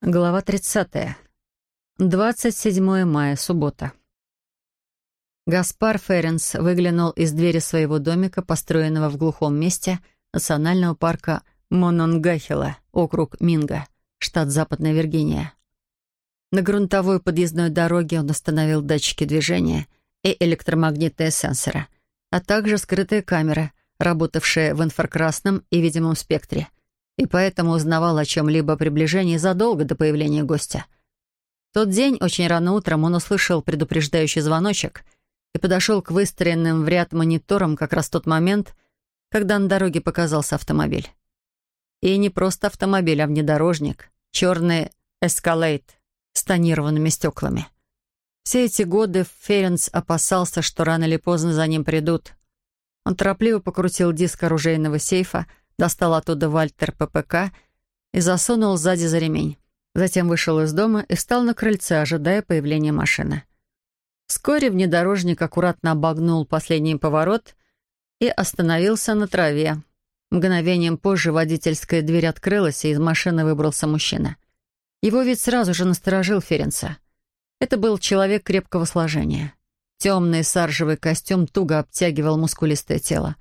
Глава 30. 27 мая, суббота. Гаспар Ференс выглянул из двери своего домика, построенного в глухом месте национального парка Мононгахела, округ Минга, штат Западная Виргиния. На грунтовой подъездной дороге он установил датчики движения и электромагнитные сенсоры, а также скрытые камеры, работавшие в инфракрасном и видимом спектре — и поэтому узнавал о чем-либо приближении задолго до появления гостя. В тот день, очень рано утром, он услышал предупреждающий звоночек и подошел к выстроенным в ряд мониторам как раз в тот момент, когда на дороге показался автомобиль. И не просто автомобиль, а внедорожник, черный «Эскалейт» с тонированными стеклами. Все эти годы Ференс опасался, что рано или поздно за ним придут. Он торопливо покрутил диск оружейного сейфа, достал оттуда Вальтер ППК и засунул сзади за ремень. Затем вышел из дома и встал на крыльце, ожидая появления машины. Вскоре внедорожник аккуратно обогнул последний поворот и остановился на траве. Мгновением позже водительская дверь открылась, и из машины выбрался мужчина. Его вид сразу же насторожил Ференца. Это был человек крепкого сложения. Темный саржевый костюм туго обтягивал мускулистое тело.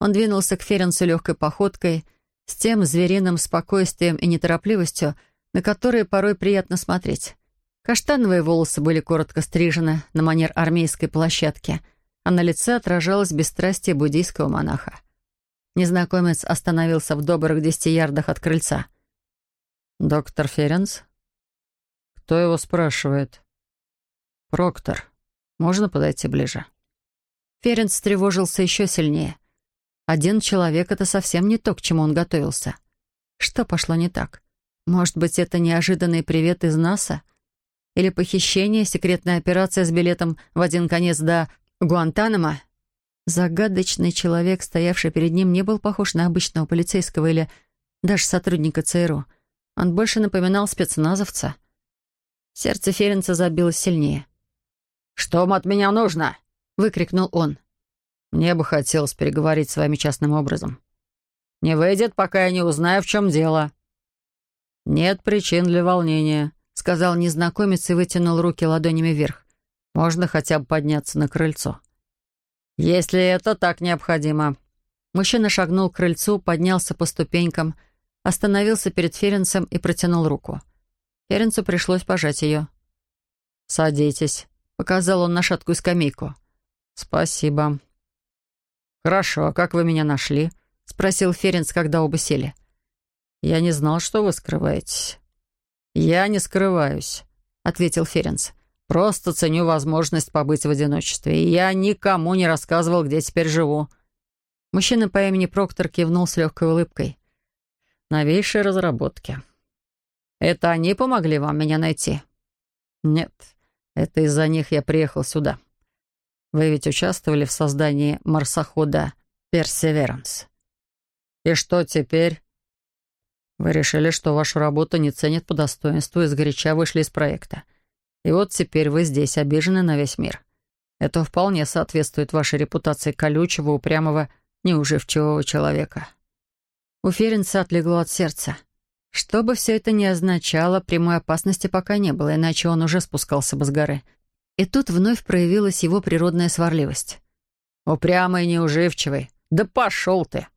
Он двинулся к Ференсу легкой походкой, с тем звериным спокойствием и неторопливостью, на которые порой приятно смотреть. Каштановые волосы были коротко стрижены на манер армейской площадки, а на лице отражалось бесстрастие буддийского монаха. Незнакомец остановился в добрых десяти ярдах от крыльца. «Доктор Ференс?» «Кто его спрашивает?» «Проктор. Можно подойти ближе?» Ференс тревожился еще сильнее — один человек — это совсем не то, к чему он готовился. Что пошло не так? Может быть, это неожиданный привет из НАСА? Или похищение, секретная операция с билетом в один конец до Гуантанамо? Загадочный человек, стоявший перед ним, не был похож на обычного полицейского или даже сотрудника ЦРУ. Он больше напоминал спецназовца. Сердце Ференца забилось сильнее. «Что вам от меня нужно?» — выкрикнул он. Мне бы хотелось переговорить с вами частным образом. Не выйдет, пока я не узнаю, в чем дело». «Нет причин для волнения», — сказал незнакомец и вытянул руки ладонями вверх. «Можно хотя бы подняться на крыльцо». «Если это так необходимо». Мужчина шагнул к крыльцу, поднялся по ступенькам, остановился перед Ференцем и протянул руку. Ференцу пришлось пожать ее. «Садитесь», — показал он на шаткую скамейку. «Спасибо», «Хорошо, а как вы меня нашли?» — спросил Ференц, когда оба сели. «Я не знал, что вы скрываетесь». «Я не скрываюсь», — ответил Ференц. «Просто ценю возможность побыть в одиночестве, и я никому не рассказывал, где теперь живу». Мужчина по имени Проктор кивнул с легкой улыбкой. «Новейшие разработки». «Это они помогли вам меня найти?» «Нет, это из-за них я приехал сюда». Вы ведь участвовали в создании марсохода «Персеверанс». И что теперь? Вы решили, что вашу работу не ценят по достоинству и сгоряча вышли из проекта. И вот теперь вы здесь, обижены на весь мир. Это вполне соответствует вашей репутации колючего, упрямого, неуживчивого человека. У Ференца отлегло от сердца. Что бы все это ни означало, прямой опасности пока не было, иначе он уже спускался бы с горы — и тут вновь проявилась его природная сварливость. «Упрямый, неуживчивый. Да пошел ты!»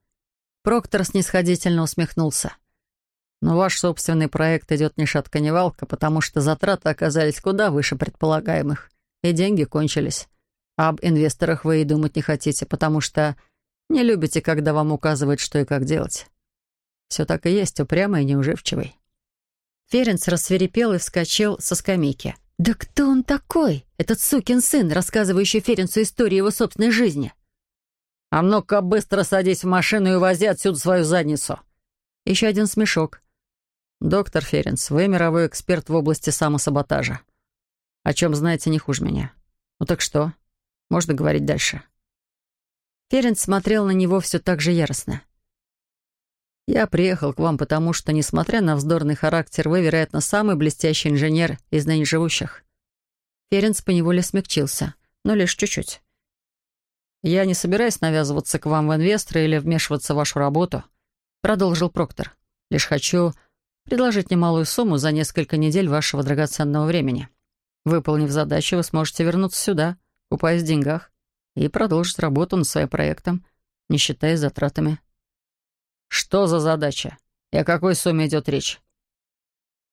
Проктор снисходительно усмехнулся. «Но ваш собственный проект идет ни шатка ни валка, потому что затраты оказались куда выше предполагаемых, и деньги кончились. Об инвесторах вы и думать не хотите, потому что не любите, когда вам указывают, что и как делать. Все так и есть, упрямый и неуживчивый». Ференц рассверепел и вскочил со скамейки. «Да кто он такой, этот сукин сын, рассказывающий Ференцу историю его собственной жизни?» «А ну-ка быстро садись в машину и вози отсюда свою задницу!» Еще один смешок. «Доктор Ференц, вы мировой эксперт в области самосаботажа. О чем знаете не хуже меня. Ну так что? Можно говорить дальше?» Ференц смотрел на него все так же яростно. Я приехал к вам, потому что, несмотря на вздорный характер, вы, вероятно, самый блестящий инженер из ныне живущих». Ференц поневоле смягчился, но лишь чуть-чуть. «Я не собираюсь навязываться к вам в инвесторы или вмешиваться в вашу работу», — продолжил Проктор. «Лишь хочу предложить немалую сумму за несколько недель вашего драгоценного времени. Выполнив задачу, вы сможете вернуться сюда, купаясь в деньгах, и продолжить работу над своим проектом, не считая затратами. Что за задача? И о какой сумме идет речь?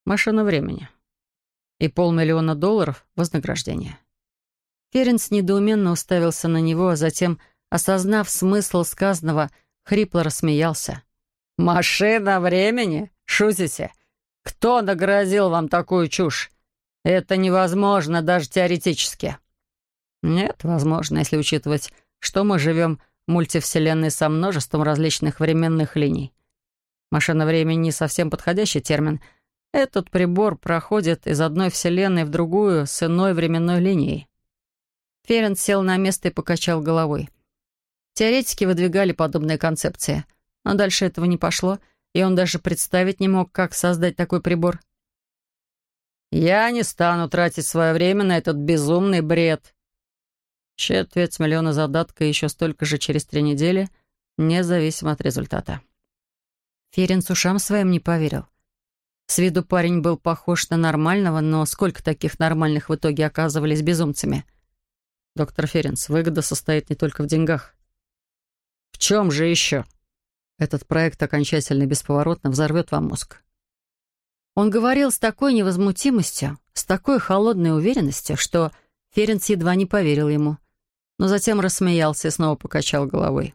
Машина времени. И полмиллиона долларов вознаграждения. Ференс недоуменно уставился на него, а затем, осознав смысл сказанного, хрипло рассмеялся. «Машина времени? Шутите? Кто нагрозил вам такую чушь? Это невозможно даже теоретически». «Нет, возможно, если учитывать, что мы живем мультивселенной со множеством различных временных линий. Машина времени не совсем подходящий термин. Этот прибор проходит из одной вселенной в другую с иной временной линией. Ферен сел на место и покачал головой. Теоретики выдвигали подобные концепции, но дальше этого не пошло, и он даже представить не мог, как создать такой прибор. «Я не стану тратить свое время на этот безумный бред», Четверть миллиона задатка и еще столько же через три недели, независимо от результата. Ференц ушам своим не поверил. С виду парень был похож на нормального, но сколько таких нормальных в итоге оказывались безумцами? Доктор Ференц, выгода состоит не только в деньгах. В чем же еще? Этот проект окончательно и бесповоротно взорвет вам мозг. Он говорил с такой невозмутимостью, с такой холодной уверенностью, что Ференц едва не поверил ему но затем рассмеялся и снова покачал головой.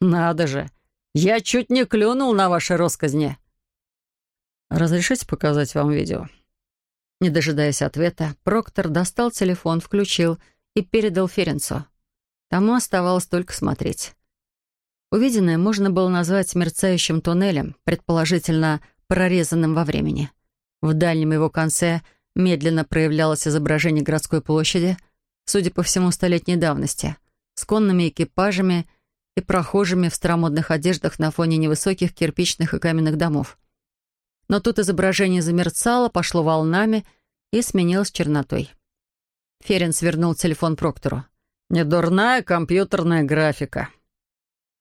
«Надо же! Я чуть не клюнул на ваши росказни!» «Разрешите показать вам видео?» Не дожидаясь ответа, Проктор достал телефон, включил и передал Ференцу. Тому оставалось только смотреть. Увиденное можно было назвать мерцающим туннелем, предположительно прорезанным во времени. В дальнем его конце медленно проявлялось изображение городской площади — судя по всему, столетней давности, с конными экипажами и прохожими в старомодных одеждах на фоне невысоких кирпичных и каменных домов. Но тут изображение замерцало, пошло волнами и сменилось чернотой. Ферен свернул телефон Проктору. «Недурная компьютерная графика».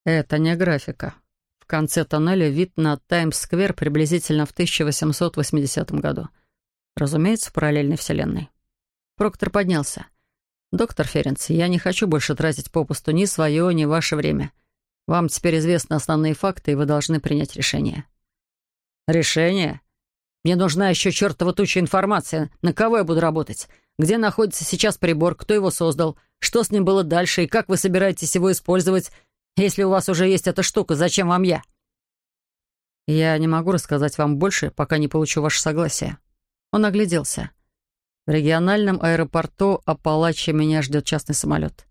«Это не графика», в конце тоннеля вид на Таймс-сквер приблизительно в 1880 году. Разумеется, в параллельной вселенной. Проктор поднялся. «Доктор Ференц, я не хочу больше тратить попусту ни свое, ни ваше время. Вам теперь известны основные факты, и вы должны принять решение». «Решение? Мне нужна еще чертова туча информации. На кого я буду работать? Где находится сейчас прибор? Кто его создал? Что с ним было дальше? И как вы собираетесь его использовать? Если у вас уже есть эта штука, зачем вам я?» «Я не могу рассказать вам больше, пока не получу ваше согласие». Он огляделся. В региональном аэропорту Апалачи меня ждет частный самолет.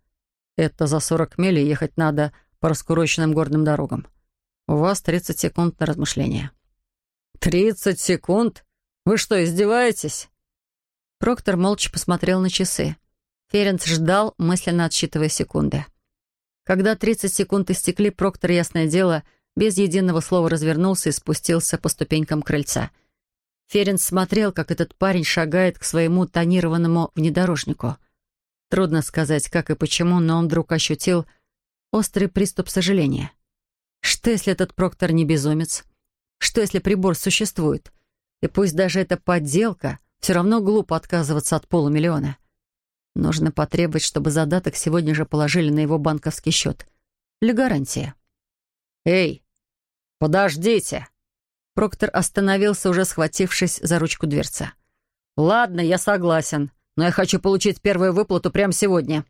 Это за 40 миль ехать надо по раскуроченным горным дорогам. У вас 30 секунд на размышление. «Тридцать секунд? Вы что, издеваетесь?» Проктор молча посмотрел на часы. Ференц ждал, мысленно отсчитывая секунды. Когда 30 секунд истекли, Проктор, ясное дело, без единого слова развернулся и спустился по ступенькам крыльца — Ферен смотрел, как этот парень шагает к своему тонированному внедорожнику. Трудно сказать, как и почему, но он вдруг ощутил острый приступ сожаления. Что, если этот Проктор не безумец? Что, если прибор существует? И пусть даже это подделка, все равно глупо отказываться от полумиллиона. Нужно потребовать, чтобы задаток сегодня же положили на его банковский счет. Для гарантии. «Эй, подождите!» Проктор остановился, уже схватившись за ручку дверцы. «Ладно, я согласен, но я хочу получить первую выплату прямо сегодня».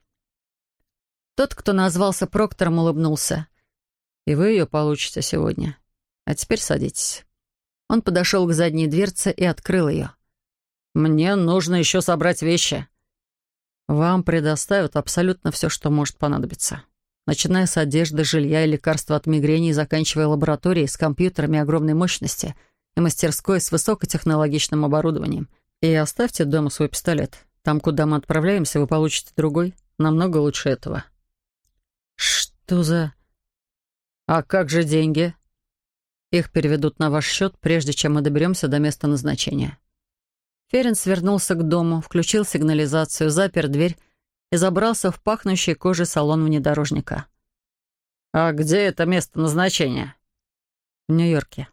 Тот, кто назвался Проктором, улыбнулся. «И вы ее получите сегодня. А теперь садитесь». Он подошел к задней дверце и открыл ее. «Мне нужно еще собрать вещи». «Вам предоставят абсолютно все, что может понадобиться» начиная с одежды, жилья и лекарства от мигрени и заканчивая лабораторией с компьютерами огромной мощности и мастерской с высокотехнологичным оборудованием. И оставьте дома свой пистолет. Там, куда мы отправляемся, вы получите другой, намного лучше этого. Что за... А как же деньги? Их переведут на ваш счет, прежде чем мы доберемся до места назначения. Ференс вернулся к дому, включил сигнализацию, запер дверь и забрался в пахнущий кожей салон внедорожника. «А где это место назначения?» «В Нью-Йорке»,